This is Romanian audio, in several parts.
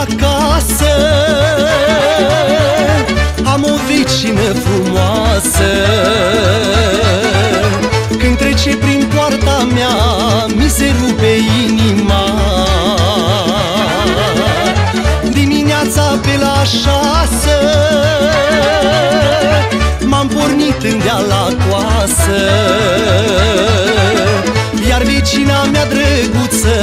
acasă. Am o vecină frumoasă. Când trece prin poarta mea Mi se rupe inima. Dimineața pe la șase M-am pornit în dea la coasă Iar vecina mea drăguță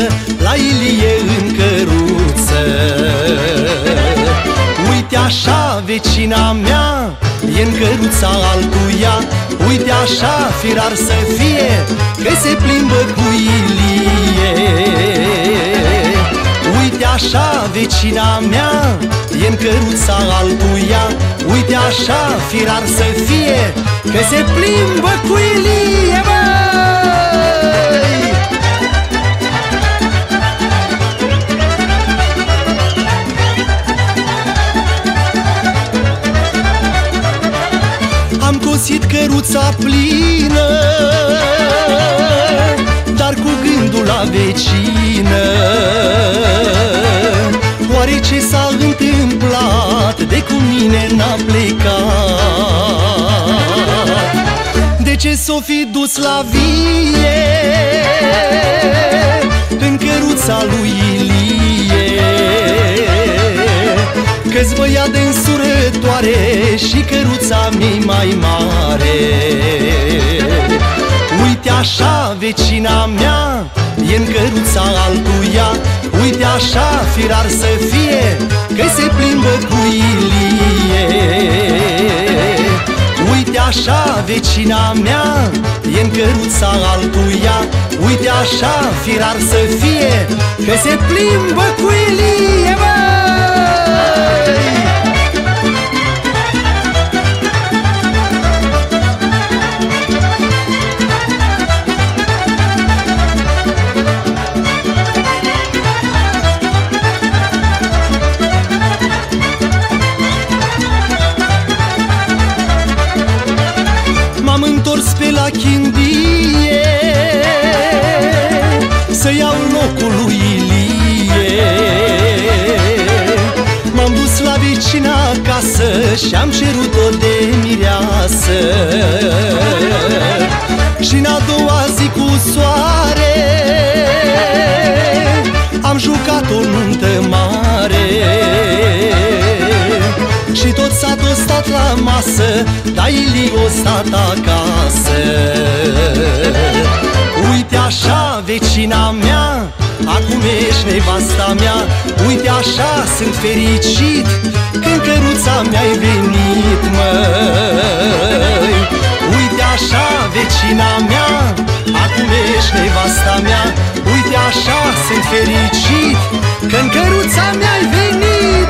așa vecina mea e în căruța altuia Uite așa firar să fie Că se plimbă cu Ilie. Uite așa vecina mea e în căruța altuia Uite așa firar să fie Că se plimbă cu Ilie, băi! Căruța plină Dar cu gândul la vecină. Oare ce s-a întâmplat? De cu mine n-a plecat. De ce s-o fi dus la vie În căruța lui Ilie? Că-ți băiat de însurătoare Și căruța mi mai mare. Uite așa vecina mea e în căruța altuia. Uite așa firar să fie Că se plimbă cu Ilie. Uite așa vecina mea e în căruța altuia. Uite așa firar să fie Că se plimbă cu Ilie, băi! La vecina acasă Și-am cerut-o de mireasă și în a doua zi cu soare Am jucat o nuntă mare. Și tot satul stat la masă Dar Ilio stat acasă. Uite așa, vecina mea Acum ești nevasta mea Uite așa, sunt fericit Când căruța mi-ai venit, măi. Uite așa, vecina mea Acum ești nevasta mea Uite așa, sunt fericit Când căruța mi-ai venit